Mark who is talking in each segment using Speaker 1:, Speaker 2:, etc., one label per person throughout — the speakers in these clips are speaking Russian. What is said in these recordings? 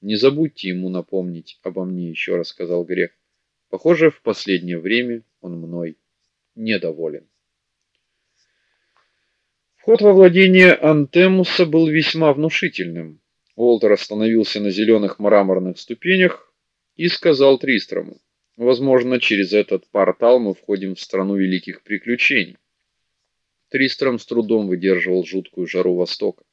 Speaker 1: Не забудьте ему напомнить обо мне еще раз, сказал Грех. Похоже, в последнее время он мной недоволен. Вход во владение Антемуса был весьма внушительным. Уолтер остановился на зеленых мраморных ступенях и сказал Тристрому: "Возможно, через этот портал мы входим в страну великих приключений". Тристром с трудом выдерживал жуткую жару востока.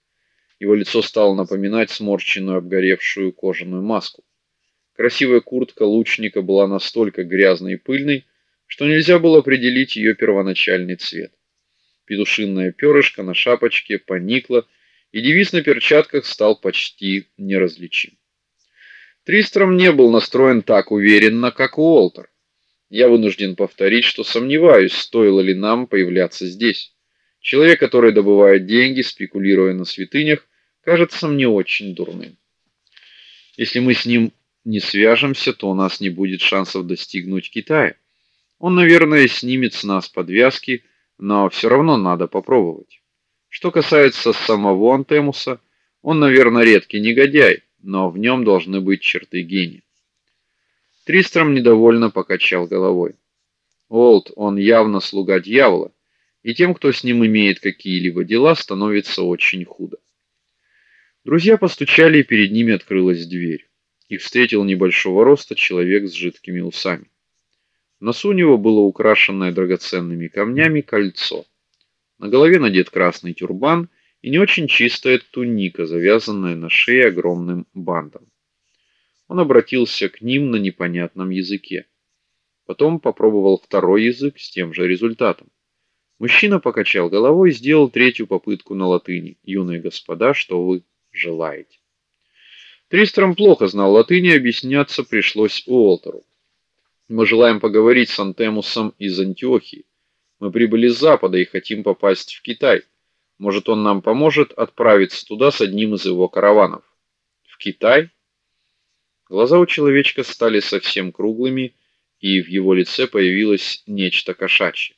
Speaker 1: Его лицо стало напоминать сморщенную обгоревшую кожаную маску. Красивая куртка лучника была настолько грязной и пыльной, что нельзя было определить ее первоначальный цвет. Петушиное перышко на шапочке поникло, и девиз на перчатках стал почти неразличим. Тристром не был настроен так уверенно, как Уолтер. Я вынужден повторить, что сомневаюсь, стоило ли нам появляться здесь. Человек, который добывает деньги, спекулируя на святынях, кажется мне очень дурным. Если мы с ним не свяжемся, то у нас не будет шансов достигнуть Китая. Он, наверное, снимет с нас подвязки, но все равно надо попробовать. Что касается самого Антемуса, он, наверное, редкий негодяй, но в нем должны быть черты гения. Тристром недовольно покачал головой. Олд, он явно слуга дьявола и тем, кто с ним имеет какие-либо дела, становится очень худо. Друзья постучали, и перед ними открылась дверь. Их встретил небольшого роста человек с жидкими усами. В носу у него было украшенное драгоценными камнями кольцо. На голове надет красный тюрбан и не очень чистая туника, завязанная на шее огромным бантом. Он обратился к ним на непонятном языке. Потом попробовал второй язык с тем же результатом. Мужчина покачал головой и сделал третью попытку на латыни. Юные господа, что вы желаете? Тристром плохо знал латынь, и объясняться пришлось Уолтеру. Мы желаем поговорить с Антемусом из Антиохии. Мы прибыли с запада и хотим попасть в Китай. Может, он нам поможет отправиться туда с одним из его караванов. В Китай? Глаза у человечка стали совсем круглыми, и в его лице появилось нечто кошачье.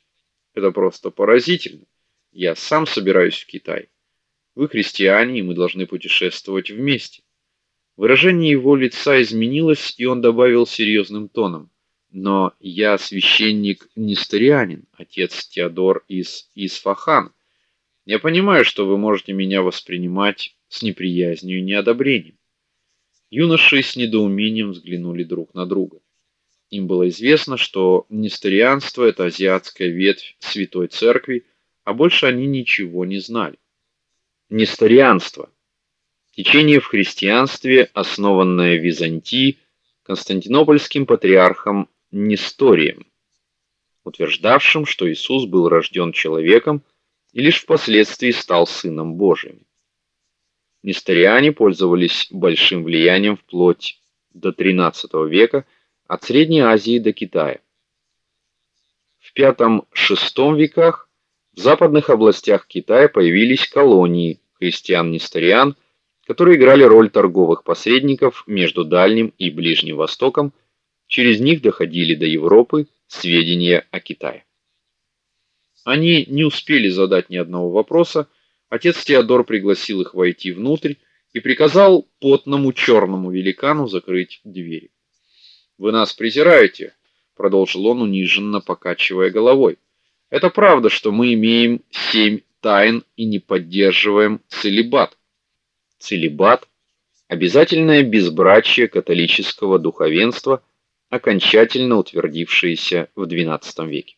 Speaker 1: Это просто поразительно. Я сам собираюсь в Китай. Вы христиане, и мы должны путешествовать вместе. Выражение его лица изменилось, и он добавил серьезным тоном: "Но я священник несторианин, отец Теодор из Исфахан. Я понимаю, что вы можете меня воспринимать с неприязнью и неодобрением". Юноши с недоумением взглянули друг на друга. Им было известно, что несторианство это азиатская ветвь Святой Церкви, а больше они ничего не знали. Несторианство течение в христианстве, основанное в Византии константинопольским патриархом Несторием, утверждавшим, что Иисус был рожден человеком и лишь впоследствии стал сыном Божиим. Несториане пользовались большим влиянием вплоть до XIII века от Средней Азии до Китая. В V-VI веках в западных областях Китая появились колонии христиан-несториан, которые играли роль торговых посредников между Дальним и Ближним Востоком. Через них доходили до Европы сведения о Китае. Они не успели задать ни одного вопроса. Отец Теодор пригласил их войти внутрь и приказал потному черному великану закрыть двери. Вы нас презираете, продолжил он униженно покачивая головой. Это правда, что мы имеем семь тайн и не поддерживаем целибат. Целибат обязательное безбрачие католического духовенства, окончательно утвердившееся в XII веке.